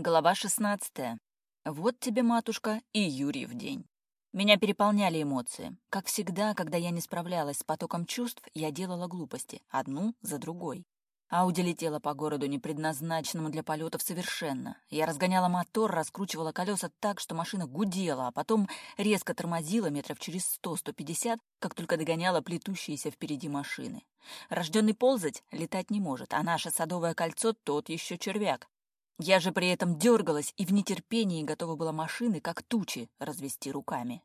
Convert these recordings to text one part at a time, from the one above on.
Глава 16. Вот тебе, матушка, и Юрий в день. Меня переполняли эмоции. Как всегда, когда я не справлялась с потоком чувств, я делала глупости, одну за другой. Ауди летела по городу, не предназначенному для полетов совершенно. Я разгоняла мотор, раскручивала колеса так, что машина гудела, а потом резко тормозила метров через 100-150, как только догоняла плетущиеся впереди машины. Рожденный ползать летать не может, а наше садовое кольцо тот еще червяк. Я же при этом дергалась и в нетерпении готова была машины, как тучи, развести руками.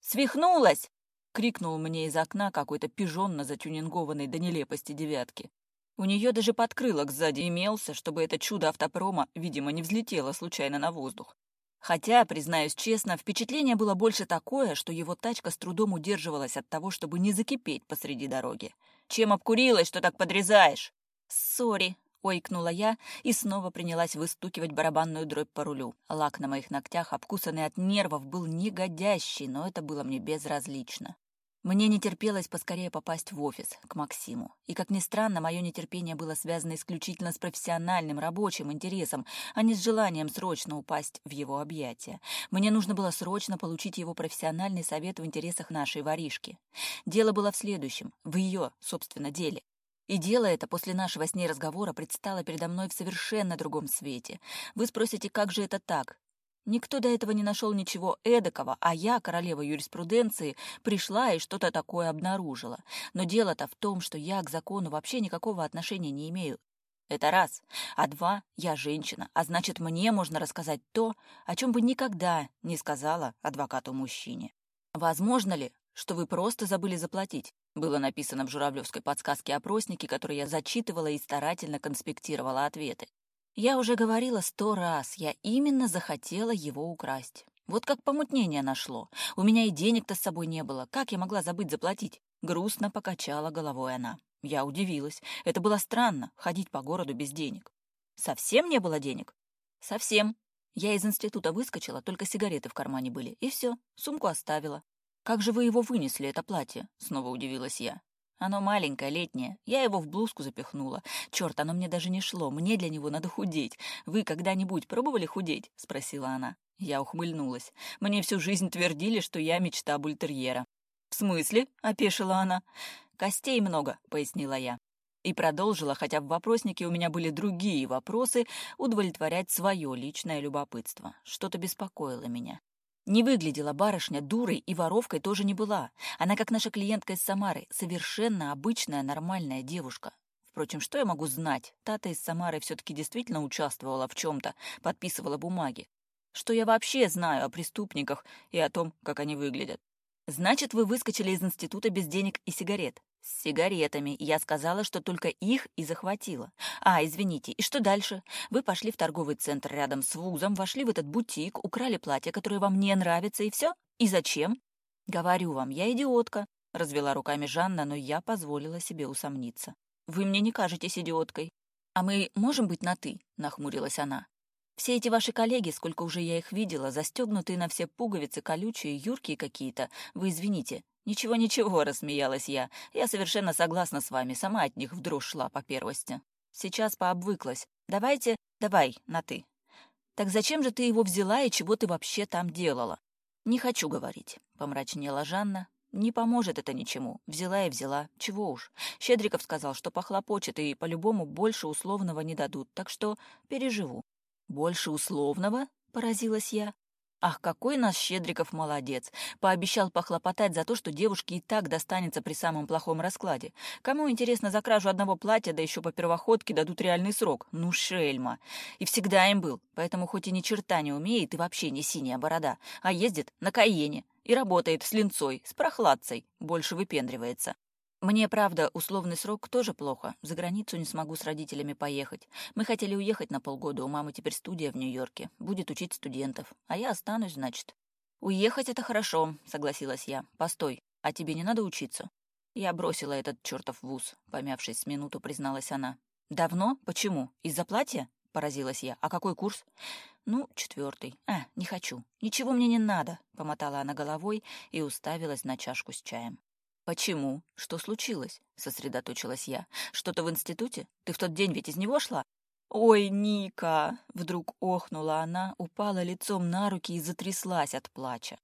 «Свихнулась!» — крикнул мне из окна какой-то пижон на затюнингованной до нелепости девятки. У нее даже подкрылок сзади имелся, чтобы это чудо автопрома, видимо, не взлетело случайно на воздух. Хотя, признаюсь честно, впечатление было больше такое, что его тачка с трудом удерживалась от того, чтобы не закипеть посреди дороги. «Чем обкурилась, что так подрезаешь?» «Сори», ойкнула я и снова принялась выстукивать барабанную дробь по рулю. Лак на моих ногтях, обкусанный от нервов, был негодящий, но это было мне безразлично. Мне не терпелось поскорее попасть в офис, к Максиму. И, как ни странно, мое нетерпение было связано исключительно с профессиональным рабочим интересом, а не с желанием срочно упасть в его объятия. Мне нужно было срочно получить его профессиональный совет в интересах нашей воришки. Дело было в следующем, в ее, собственно, деле. И дело это после нашего с ней разговора предстало передо мной в совершенно другом свете. Вы спросите, как же это так? Никто до этого не нашел ничего эдакого, а я, королева юриспруденции, пришла и что-то такое обнаружила. Но дело-то в том, что я к закону вообще никакого отношения не имею. Это раз. А два, я женщина, а значит, мне можно рассказать то, о чем бы никогда не сказала адвокату-мужчине. Возможно ли, что вы просто забыли заплатить? Было написано в Журавлевской подсказке опросники, которые я зачитывала и старательно конспектировала ответы. Я уже говорила сто раз, я именно захотела его украсть. Вот как помутнение нашло. У меня и денег-то с собой не было. Как я могла забыть заплатить? Грустно покачала головой она. Я удивилась. Это было странно, ходить по городу без денег. Совсем не было денег? Совсем. Я из института выскочила, только сигареты в кармане были. И все, сумку оставила. «Как же вы его вынесли, это платье?» — снова удивилась я. «Оно маленькое, летнее. Я его в блузку запихнула. Черт, оно мне даже не шло. Мне для него надо худеть. Вы когда-нибудь пробовали худеть?» — спросила она. Я ухмыльнулась. Мне всю жизнь твердили, что я мечта бультерьера. «В смысле?» — опешила она. «Костей много», — пояснила я. И продолжила, хотя в вопроснике у меня были другие вопросы, удовлетворять свое личное любопытство. Что-то беспокоило меня. Не выглядела барышня дурой и воровкой тоже не была. Она, как наша клиентка из Самары, совершенно обычная нормальная девушка. Впрочем, что я могу знать? Тата из Самары все-таки действительно участвовала в чем-то, подписывала бумаги. Что я вообще знаю о преступниках и о том, как они выглядят? Значит, вы выскочили из института без денег и сигарет. С сигаретами. Я сказала, что только их и захватила. А, извините, и что дальше? Вы пошли в торговый центр рядом с вузом, вошли в этот бутик, украли платье, которое вам не нравится, и все? И зачем? Говорю вам, я идиотка. Развела руками Жанна, но я позволила себе усомниться. Вы мне не кажетесь идиоткой. А мы можем быть на «ты», нахмурилась она. Все эти ваши коллеги, сколько уже я их видела, застегнутые на все пуговицы, колючие, юркие какие-то. Вы извините, Ничего, ничего, рассмеялась я. Я совершенно согласна с вами, сама от них вдруг шла по первости. Сейчас пообвыклась. Давайте, давай, на «ты». Так зачем же ты его взяла и чего ты вообще там делала? Не хочу говорить, помрачнела Жанна. Не поможет это ничему. Взяла и взяла. Чего уж. Щедриков сказал, что похлопочет и по-любому больше условного не дадут, так что переживу. Больше условного? Поразилась я. Ах, какой нас Щедриков молодец! Пообещал похлопотать за то, что девушке и так достанется при самом плохом раскладе. Кому интересно, за кражу одного платья, да еще по первоходке дадут реальный срок. Ну, шельма! И всегда им был. Поэтому хоть и ни черта не умеет, и вообще не синяя борода, а ездит на Каене. И работает с линцой, с прохладцей, больше выпендривается. Мне, правда, условный срок тоже плохо. За границу не смогу с родителями поехать. Мы хотели уехать на полгода, у мамы теперь студия в Нью-Йорке. Будет учить студентов. А я останусь, значит. «Уехать — это хорошо», — согласилась я. «Постой, а тебе не надо учиться?» Я бросила этот чертов вуз, помявшись с минуту, призналась она. «Давно? Почему? Из-за платья?» — поразилась я. «А какой курс?» «Ну, четвертый. А, не хочу. Ничего мне не надо», — помотала она головой и уставилась на чашку с чаем. «Почему? Что случилось?» — сосредоточилась я. «Что-то в институте? Ты в тот день ведь из него шла?» «Ой, Ника!» — вдруг охнула она, упала лицом на руки и затряслась от плача.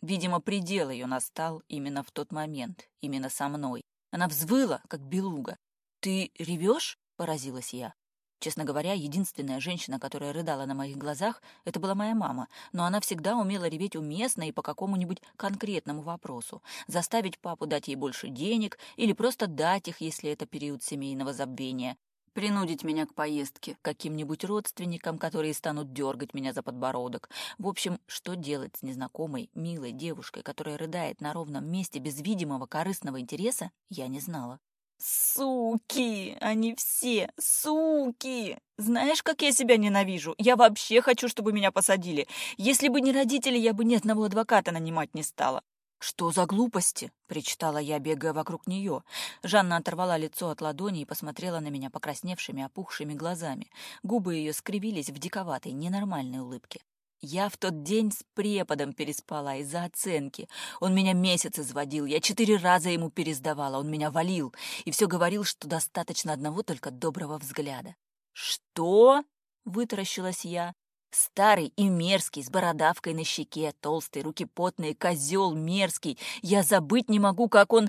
Видимо, предел ее настал именно в тот момент, именно со мной. Она взвыла, как белуга. «Ты ревешь?» — поразилась я. Честно говоря, единственная женщина, которая рыдала на моих глазах, это была моя мама, но она всегда умела реветь уместно и по какому-нибудь конкретному вопросу, заставить папу дать ей больше денег или просто дать их, если это период семейного забвения, принудить меня к поездке каким-нибудь родственникам, которые станут дергать меня за подбородок. В общем, что делать с незнакомой, милой девушкой, которая рыдает на ровном месте без видимого корыстного интереса, я не знала. Суки! Они все! Суки! Знаешь, как я себя ненавижу? Я вообще хочу, чтобы меня посадили. Если бы не родители, я бы ни одного адвоката нанимать не стала. «Что за глупости?» — причитала я, бегая вокруг нее. Жанна оторвала лицо от ладони и посмотрела на меня покрасневшими, опухшими глазами. Губы ее скривились в диковатой, ненормальной улыбке. Я в тот день с преподом переспала из-за оценки. Он меня месяц изводил, я четыре раза ему пересдавала, он меня валил и все говорил, что достаточно одного только доброго взгляда. «Что?» — вытаращилась я. Старый и мерзкий, с бородавкой на щеке, толстый, руки потные, козел мерзкий. Я забыть не могу, как он...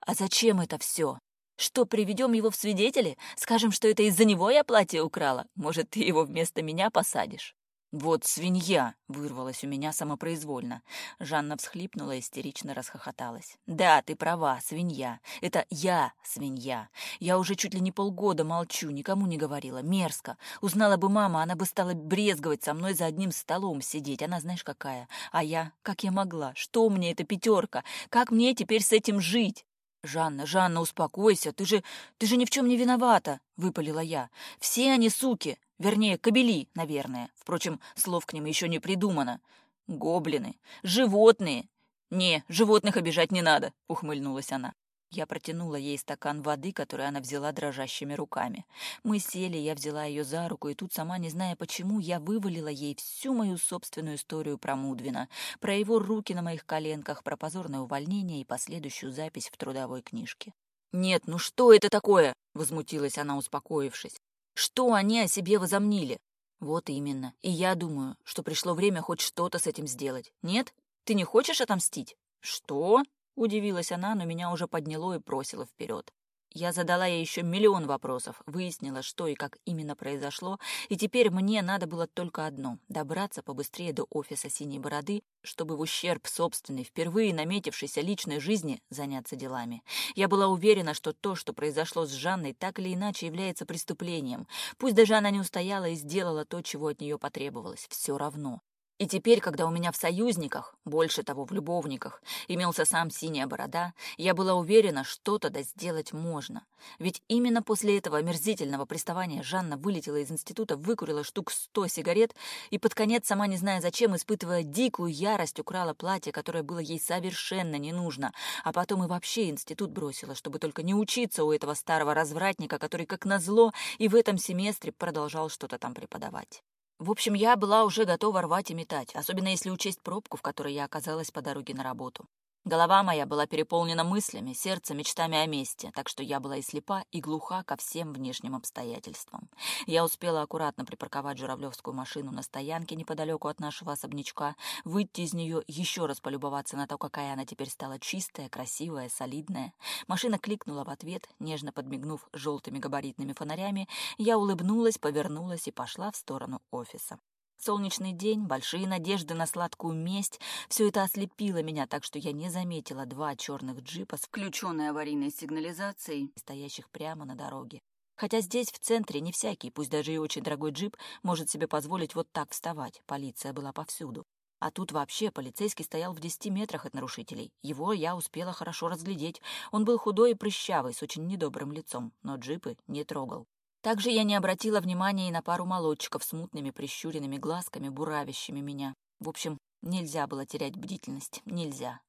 А зачем это все? Что, приведем его в свидетели? Скажем, что это из-за него я платье украла? Может, ты его вместо меня посадишь? «Вот свинья!» — вырвалась у меня самопроизвольно. Жанна всхлипнула и истерично расхохоталась. «Да, ты права, свинья. Это я свинья. Я уже чуть ли не полгода молчу, никому не говорила. Мерзко. Узнала бы мама, она бы стала брезговать со мной за одним столом сидеть. Она знаешь какая. А я? Как я могла? Что мне эта пятерка? Как мне теперь с этим жить?» «Жанна, Жанна, успокойся, ты же... ты же ни в чем не виновата!» — выпалила я. «Все они суки! Вернее, кабели, наверное. Впрочем, слов к ним еще не придумано. Гоблины! Животные! Не, животных обижать не надо!» — ухмыльнулась она. Я протянула ей стакан воды, который она взяла дрожащими руками. Мы сели, я взяла ее за руку, и тут, сама не зная почему, я вывалила ей всю мою собственную историю про Мудвина, про его руки на моих коленках, про позорное увольнение и последующую запись в трудовой книжке. «Нет, ну что это такое?» — возмутилась она, успокоившись. «Что они о себе возомнили?» «Вот именно. И я думаю, что пришло время хоть что-то с этим сделать. Нет? Ты не хочешь отомстить?» «Что?» Удивилась она, но меня уже подняло и бросило вперед. Я задала ей еще миллион вопросов, выяснила, что и как именно произошло, и теперь мне надо было только одно — добраться побыстрее до офиса «Синей бороды», чтобы в ущерб собственной, впервые наметившейся личной жизни заняться делами. Я была уверена, что то, что произошло с Жанной, так или иначе является преступлением. Пусть даже она не устояла и сделала то, чего от нее потребовалось. Все равно. И теперь, когда у меня в союзниках, больше того, в любовниках, имелся сам синяя борода, я была уверена, что-то да сделать можно. Ведь именно после этого омерзительного приставания Жанна вылетела из института, выкурила штук сто сигарет и под конец, сама не зная зачем, испытывая дикую ярость, украла платье, которое было ей совершенно не нужно, а потом и вообще институт бросила, чтобы только не учиться у этого старого развратника, который, как назло, и в этом семестре продолжал что-то там преподавать. В общем, я была уже готова рвать и метать, особенно если учесть пробку, в которой я оказалась по дороге на работу. Голова моя была переполнена мыслями, сердце мечтами о месте, так что я была и слепа, и глуха ко всем внешним обстоятельствам. Я успела аккуратно припарковать журавлевскую машину на стоянке неподалеку от нашего особнячка, выйти из нее, еще раз полюбоваться на то, какая она теперь стала чистая, красивая, солидная. Машина кликнула в ответ, нежно подмигнув желтыми габаритными фонарями, я улыбнулась, повернулась и пошла в сторону офиса. Солнечный день, большие надежды на сладкую месть – все это ослепило меня, так что я не заметила два черных джипа с включенной аварийной сигнализацией, стоящих прямо на дороге. Хотя здесь, в центре, не всякий, пусть даже и очень дорогой джип, может себе позволить вот так вставать. Полиция была повсюду. А тут вообще полицейский стоял в десяти метрах от нарушителей. Его я успела хорошо разглядеть. Он был худой и прыщавый, с очень недобрым лицом, но джипы не трогал. Также я не обратила внимания и на пару молодчиков с мутными прищуренными глазками, буравящими меня. В общем, нельзя было терять бдительность, нельзя.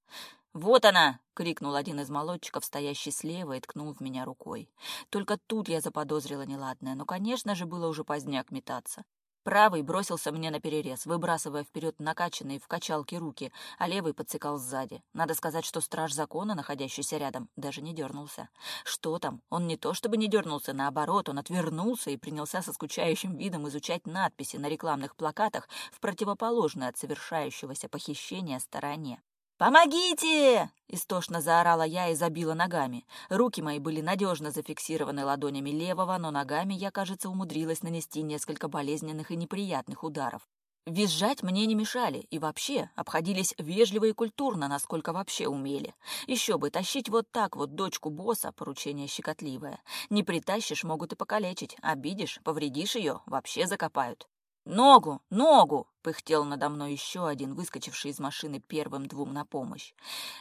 «Вот она!» — крикнул один из молодчиков, стоящий слева, и ткнул в меня рукой. Только тут я заподозрила неладное, но, конечно же, было уже поздняк метаться. Правый бросился мне на перерез, выбрасывая вперед накачанные в качалке руки, а левый подсекал сзади. Надо сказать, что страж закона, находящийся рядом, даже не дернулся. Что там? Он не то чтобы не дернулся, наоборот, он отвернулся и принялся со скучающим видом изучать надписи на рекламных плакатах в противоположной от совершающегося похищения стороне. «Помогите!» – истошно заорала я и забила ногами. Руки мои были надежно зафиксированы ладонями левого, но ногами я, кажется, умудрилась нанести несколько болезненных и неприятных ударов. Визжать мне не мешали и вообще обходились вежливо и культурно, насколько вообще умели. Еще бы, тащить вот так вот дочку босса – поручение щекотливое. Не притащишь, могут и покалечить, обидишь, повредишь ее – вообще закопают. «Ногу! Ногу!» — пыхтел надо мной еще один, выскочивший из машины первым двум на помощь.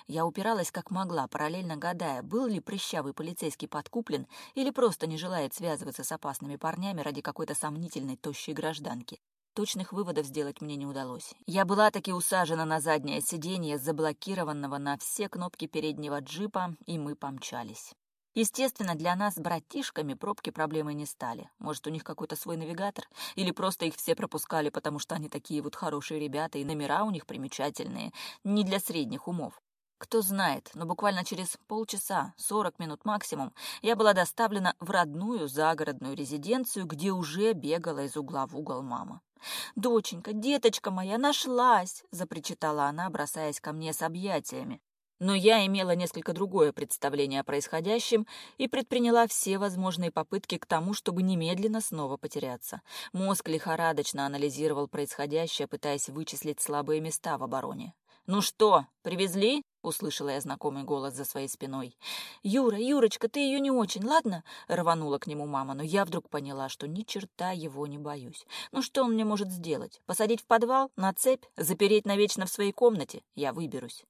Я упиралась как могла, параллельно гадая, был ли прыщавый полицейский подкуплен или просто не желает связываться с опасными парнями ради какой-то сомнительной тощей гражданки. Точных выводов сделать мне не удалось. Я была таки усажена на заднее сиденье заблокированного на все кнопки переднего джипа, и мы помчались. Естественно, для нас, братишками, пробки проблемой не стали. Может, у них какой-то свой навигатор? Или просто их все пропускали, потому что они такие вот хорошие ребята, и номера у них примечательные, не для средних умов. Кто знает, но буквально через полчаса, 40 минут максимум, я была доставлена в родную загородную резиденцию, где уже бегала из угла в угол мама. «Доченька, деточка моя, нашлась!» — запричитала она, бросаясь ко мне с объятиями. Но я имела несколько другое представление о происходящем и предприняла все возможные попытки к тому, чтобы немедленно снова потеряться. Мозг лихорадочно анализировал происходящее, пытаясь вычислить слабые места в обороне. «Ну что, привезли?» — услышала я знакомый голос за своей спиной. «Юра, Юрочка, ты ее не очень, ладно?» — рванула к нему мама, но я вдруг поняла, что ни черта его не боюсь. «Ну что он мне может сделать? Посадить в подвал? На цепь? Запереть навечно в своей комнате? Я выберусь».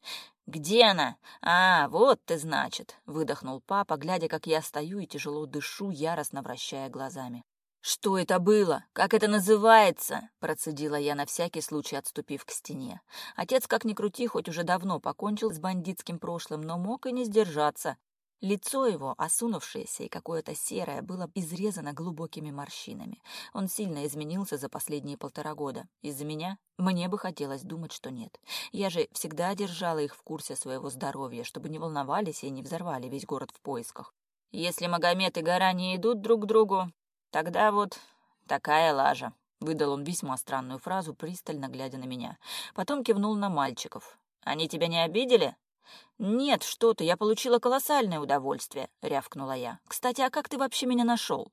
«Где она? А, вот ты, значит!» — выдохнул папа, глядя, как я стою и тяжело дышу, яростно вращая глазами. «Что это было? Как это называется?» — процедила я на всякий случай, отступив к стене. Отец, как ни крути, хоть уже давно покончил с бандитским прошлым, но мог и не сдержаться. Лицо его, осунувшееся и какое-то серое, было изрезано глубокими морщинами. Он сильно изменился за последние полтора года. Из-за меня мне бы хотелось думать, что нет. Я же всегда держала их в курсе своего здоровья, чтобы не волновались и не взорвали весь город в поисках. Если Магомед и гора не идут друг к другу, тогда вот такая лажа. Выдал он весьма странную фразу, пристально глядя на меня. Потом кивнул на мальчиков. «Они тебя не обидели?» «Нет, что ты, я получила колоссальное удовольствие», — рявкнула я. «Кстати, а как ты вообще меня нашел?»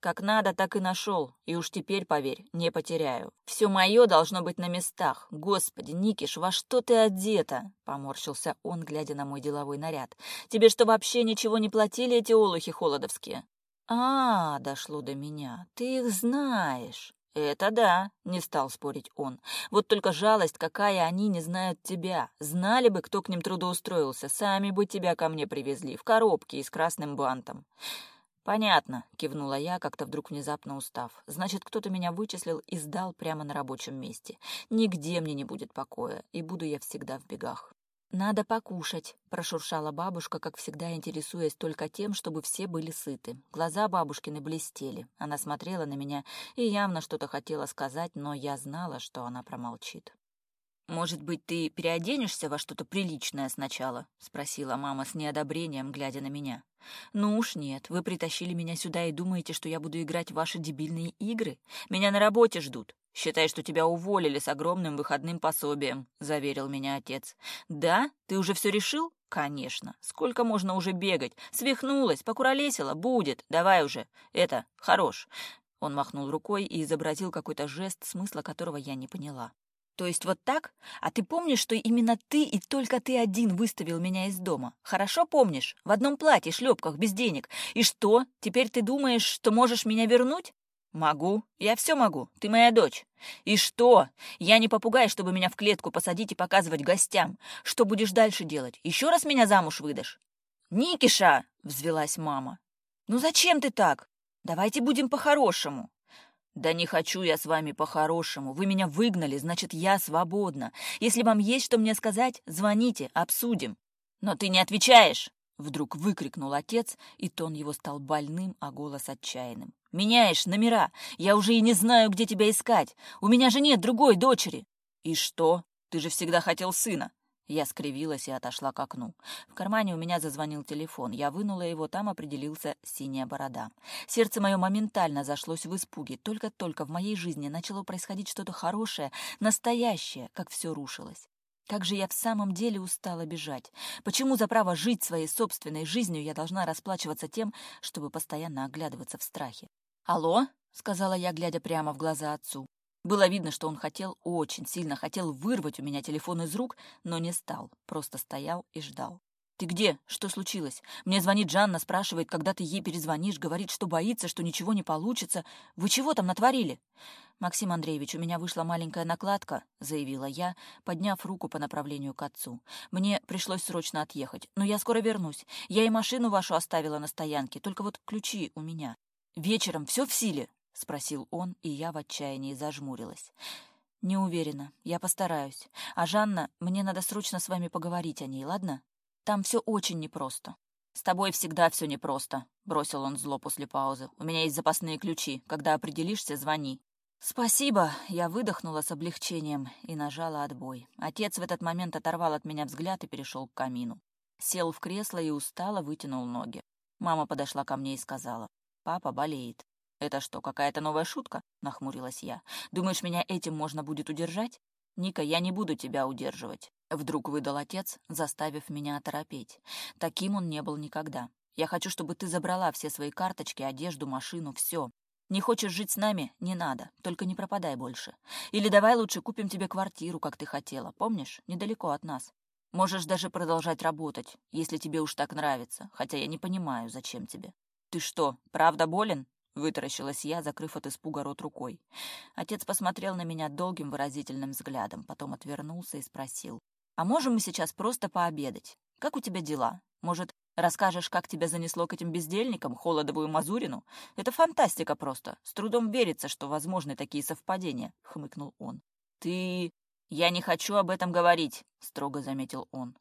«Как надо, так и нашел. И уж теперь, поверь, не потеряю. Все мое должно быть на местах. Господи, Никиш, во что ты одета?» — поморщился он, глядя на мой деловой наряд. «Тебе что, вообще ничего не платили эти олухи холодовские?» «А, дошло до меня. Ты их знаешь». «Это да», — не стал спорить он. «Вот только жалость, какая они не знают тебя. Знали бы, кто к ним трудоустроился, сами бы тебя ко мне привезли, в коробке и с красным бантом». «Понятно», — кивнула я, как-то вдруг внезапно устав. «Значит, кто-то меня вычислил и сдал прямо на рабочем месте. Нигде мне не будет покоя, и буду я всегда в бегах». «Надо покушать», — прошуршала бабушка, как всегда интересуясь только тем, чтобы все были сыты. Глаза бабушкины блестели. Она смотрела на меня и явно что-то хотела сказать, но я знала, что она промолчит. «Может быть, ты переоденешься во что-то приличное сначала?» — спросила мама с неодобрением, глядя на меня. «Ну уж нет, вы притащили меня сюда и думаете, что я буду играть в ваши дебильные игры? Меня на работе ждут. «Считай, что тебя уволили с огромным выходным пособием», — заверил меня отец. «Да? Ты уже все решил?» «Конечно. Сколько можно уже бегать? Свихнулась, покуролесила, будет. Давай уже. Это, хорош». Он махнул рукой и изобразил какой-то жест, смысла которого я не поняла. «То есть вот так? А ты помнишь, что именно ты и только ты один выставил меня из дома? Хорошо помнишь? В одном платье, шлепках, без денег. И что? Теперь ты думаешь, что можешь меня вернуть? «Могу? Я все могу. Ты моя дочь. И что? Я не попугай, чтобы меня в клетку посадить и показывать гостям. Что будешь дальше делать? Еще раз меня замуж выдашь?» «Никиша!» — взвелась мама. «Ну зачем ты так? Давайте будем по-хорошему». «Да не хочу я с вами по-хорошему. Вы меня выгнали, значит, я свободна. Если вам есть что мне сказать, звоните, обсудим». «Но ты не отвечаешь!» Вдруг выкрикнул отец, и тон его стал больным, а голос отчаянным. «Меняешь номера! Я уже и не знаю, где тебя искать! У меня же нет другой дочери!» «И что? Ты же всегда хотел сына!» Я скривилась и отошла к окну. В кармане у меня зазвонил телефон. Я вынула его, там определился синяя борода. Сердце мое моментально зашлось в испуге. Только-только в моей жизни начало происходить что-то хорошее, настоящее, как все рушилось. Как же я в самом деле устала бежать. Почему за право жить своей собственной жизнью я должна расплачиваться тем, чтобы постоянно оглядываться в страхе? «Алло?» — сказала я, глядя прямо в глаза отцу. Было видно, что он хотел, очень сильно хотел вырвать у меня телефон из рук, но не стал, просто стоял и ждал. Ты где? Что случилось? Мне звонит Жанна, спрашивает, когда ты ей перезвонишь, говорит, что боится, что ничего не получится. Вы чего там натворили? Максим Андреевич, у меня вышла маленькая накладка, заявила я, подняв руку по направлению к отцу. Мне пришлось срочно отъехать, но я скоро вернусь. Я и машину вашу оставила на стоянке, только вот ключи у меня. Вечером все в силе? спросил он, и я в отчаянии зажмурилась. «Не уверена. Я постараюсь. А Жанна, мне надо срочно с вами поговорить о ней, ладно?» Там все очень непросто. С тобой всегда все непросто, бросил он зло после паузы. У меня есть запасные ключи. Когда определишься, звони. «Спасибо!» — я выдохнула с облегчением и нажала отбой. Отец в этот момент оторвал от меня взгляд и перешел к камину. Сел в кресло и устало вытянул ноги. Мама подошла ко мне и сказала, «Папа болеет». «Это что, какая-то новая шутка?» — нахмурилась я. «Думаешь, меня этим можно будет удержать?» «Ника, я не буду тебя удерживать. Вдруг выдал отец, заставив меня оторопеть. Таким он не был никогда. Я хочу, чтобы ты забрала все свои карточки, одежду, машину, все. Не хочешь жить с нами? Не надо. Только не пропадай больше. Или давай лучше купим тебе квартиру, как ты хотела. Помнишь? Недалеко от нас. Можешь даже продолжать работать, если тебе уж так нравится. Хотя я не понимаю, зачем тебе. Ты что, правда болен? Вытаращилась я, закрыв от испуга рот рукой. Отец посмотрел на меня долгим выразительным взглядом, потом отвернулся и спросил. А можем мы сейчас просто пообедать? Как у тебя дела? Может, расскажешь, как тебя занесло к этим бездельникам, холодовую Мазурину? Это фантастика просто. С трудом верится, что возможны такие совпадения», — хмыкнул он. «Ты...» «Я не хочу об этом говорить», — строго заметил он.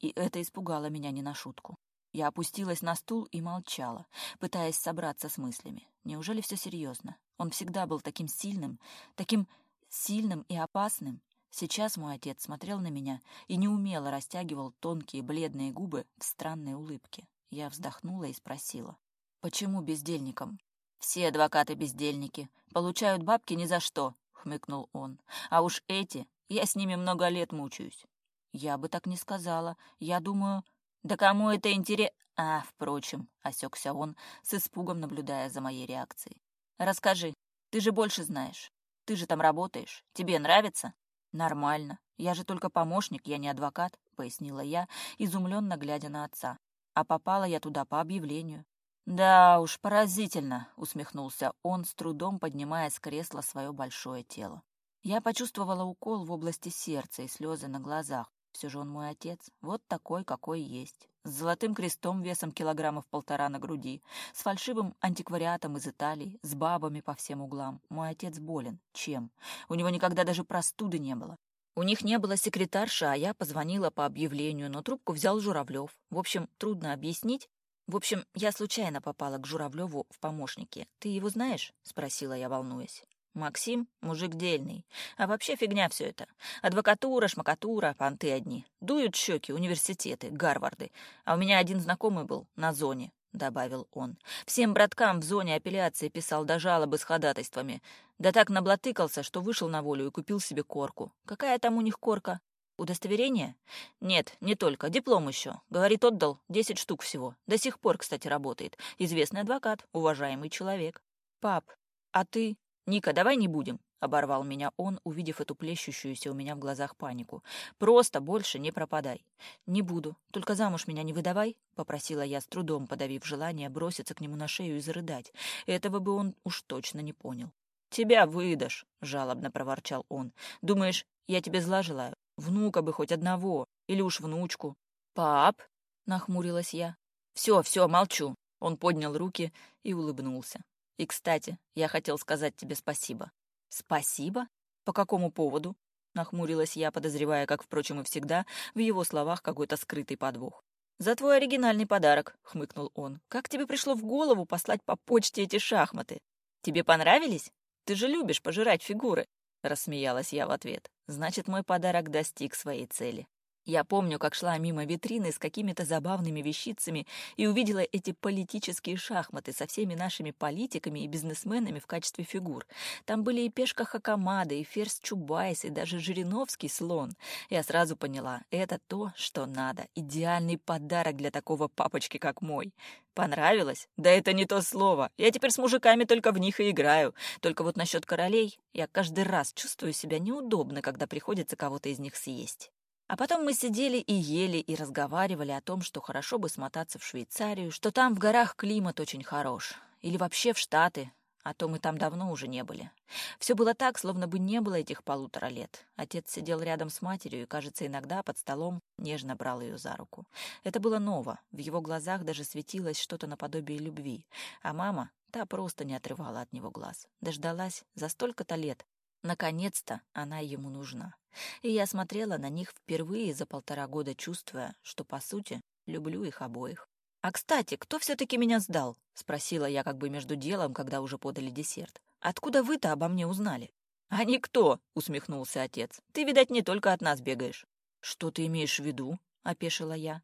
И это испугало меня не на шутку. Я опустилась на стул и молчала, пытаясь собраться с мыслями. Неужели все серьезно? Он всегда был таким сильным, таким сильным и опасным. Сейчас мой отец смотрел на меня и неумело растягивал тонкие бледные губы в странной улыбке. Я вздохнула и спросила. «Почему бездельником?» «Все адвокаты бездельники. Получают бабки ни за что», — хмыкнул он. «А уж эти, я с ними много лет мучаюсь». «Я бы так не сказала. Я думаю...» «Да кому это интересно? «А, впрочем», — осекся он, с испугом наблюдая за моей реакцией. «Расскажи, ты же больше знаешь. Ты же там работаешь. Тебе нравится?» «Нормально. Я же только помощник, я не адвокат», — пояснила я, изумленно глядя на отца. «А попала я туда по объявлению». «Да уж, поразительно», — усмехнулся он, с трудом поднимая с кресла свое большое тело. Я почувствовала укол в области сердца и слезы на глазах. Все же он мой отец, вот такой, какой есть с золотым крестом весом килограммов полтора на груди, с фальшивым антиквариатом из Италии, с бабами по всем углам. Мой отец болен. Чем? У него никогда даже простуды не было. У них не было секретарши, а я позвонила по объявлению, но трубку взял Журавлев. В общем, трудно объяснить. В общем, я случайно попала к Журавлеву в помощники. Ты его знаешь? спросила я, волнуясь. Максим – мужик дельный. А вообще фигня все это. Адвокатура, шмакатура, понты одни. Дуют щеки, университеты, Гарварды. А у меня один знакомый был на зоне, — добавил он. «Всем браткам в зоне апелляции писал до жалобы с ходатайствами. Да так наблатыкался, что вышел на волю и купил себе корку. Какая там у них корка? Удостоверение? Нет, не только. Диплом еще. Говорит, отдал. Десять штук всего. До сих пор, кстати, работает. Известный адвокат, уважаемый человек. Пап, а ты Ника, давай не будем!» — оборвал меня он, увидев эту плещущуюся у меня в глазах панику. «Просто больше не пропадай!» «Не буду. Только замуж меня не выдавай!» — попросила я, с трудом подавив желание броситься к нему на шею и зарыдать. Этого бы он уж точно не понял. «Тебя выдашь!» — жалобно проворчал он. «Думаешь, я тебе зла желаю? Внука бы хоть одного! Или уж внучку!» «Пап!» — нахмурилась я. «Все, все, молчу!» Он поднял руки и улыбнулся. И, кстати, я хотел сказать тебе спасибо». «Спасибо? По какому поводу?» Нахмурилась я, подозревая, как, впрочем, и всегда, в его словах какой-то скрытый подвох. «За твой оригинальный подарок», — хмыкнул он. «Как тебе пришло в голову послать по почте эти шахматы? Тебе понравились? Ты же любишь пожирать фигуры!» Рассмеялась я в ответ. «Значит, мой подарок достиг своей цели». Я помню, как шла мимо витрины с какими-то забавными вещицами и увидела эти политические шахматы со всеми нашими политиками и бизнесменами в качестве фигур. Там были и пешка Хакамада, и ферзь Чубайс, и даже Жириновский слон. Я сразу поняла, это то, что надо. Идеальный подарок для такого папочки, как мой. Понравилось? Да это не то слово. Я теперь с мужиками только в них и играю. Только вот насчет королей я каждый раз чувствую себя неудобно, когда приходится кого-то из них съесть. А потом мы сидели и ели, и разговаривали о том, что хорошо бы смотаться в Швейцарию, что там в горах климат очень хорош, или вообще в Штаты, а то мы там давно уже не были. Все было так, словно бы не было этих полутора лет. Отец сидел рядом с матерью и, кажется, иногда под столом нежно брал ее за руку. Это было ново, в его глазах даже светилось что-то наподобие любви, а мама, та просто не отрывала от него глаз. Дождалась за столько-то лет, Наконец-то она ему нужна. И я смотрела на них впервые за полтора года, чувствуя, что, по сути, люблю их обоих. «А, кстати, кто все-таки меня сдал?» — спросила я как бы между делом, когда уже подали десерт. «Откуда вы-то обо мне узнали?» «А никто!» — усмехнулся отец. «Ты, видать, не только от нас бегаешь». «Что ты имеешь в виду?» — опешила я.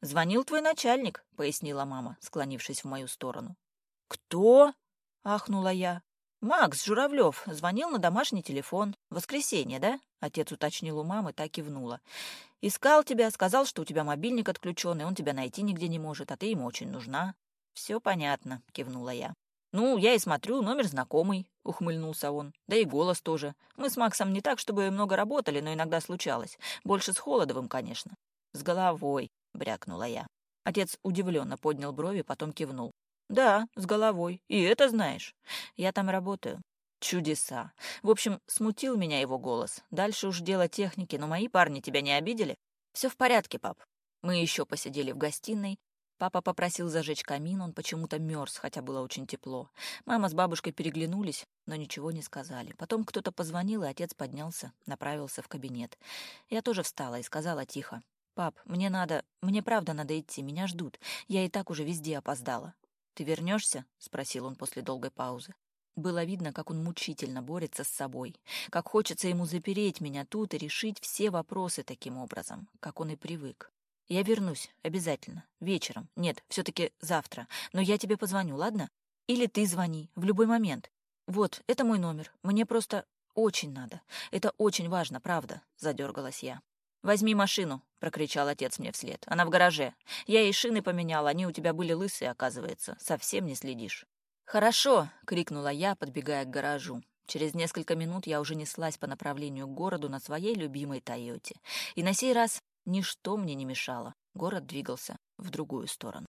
«Звонил твой начальник», — пояснила мама, склонившись в мою сторону. «Кто?» — ахнула я. «Макс Журавлев звонил на домашний телефон. Воскресенье, да?» Отец уточнил у мамы, так кивнула. «Искал тебя, сказал, что у тебя мобильник отключен, и он тебя найти нигде не может, а ты ему очень нужна». «Все понятно», — кивнула я. «Ну, я и смотрю, номер знакомый», — ухмыльнулся он. «Да и голос тоже. Мы с Максом не так, чтобы много работали, но иногда случалось. Больше с Холодовым, конечно». «С головой», — брякнула я. Отец удивленно поднял брови, потом кивнул. Да, с головой. И это знаешь. Я там работаю. Чудеса. В общем, смутил меня его голос. Дальше уж дело техники, но мои парни тебя не обидели? Все в порядке, пап. Мы еще посидели в гостиной. Папа попросил зажечь камин, он почему-то мерз, хотя было очень тепло. Мама с бабушкой переглянулись, но ничего не сказали. Потом кто-то позвонил, и отец поднялся, направился в кабинет. Я тоже встала и сказала тихо. «Пап, мне надо... Мне правда надо идти, меня ждут. Я и так уже везде опоздала». «Ты вернешься?» — спросил он после долгой паузы. Было видно, как он мучительно борется с собой, как хочется ему запереть меня тут и решить все вопросы таким образом, как он и привык. «Я вернусь, обязательно. Вечером. Нет, все-таки завтра. Но я тебе позвоню, ладно? Или ты звони, в любой момент. Вот, это мой номер. Мне просто очень надо. Это очень важно, правда», — задергалась я возьми машину прокричал отец мне вслед она в гараже я ей шины поменял, они у тебя были лысые оказывается совсем не следишь хорошо крикнула я подбегая к гаражу Через несколько минут я уже неслась по направлению к городу на своей любимой Тойоте. И на сей раз ничто мне не мешало. Город двигался в другую сторону.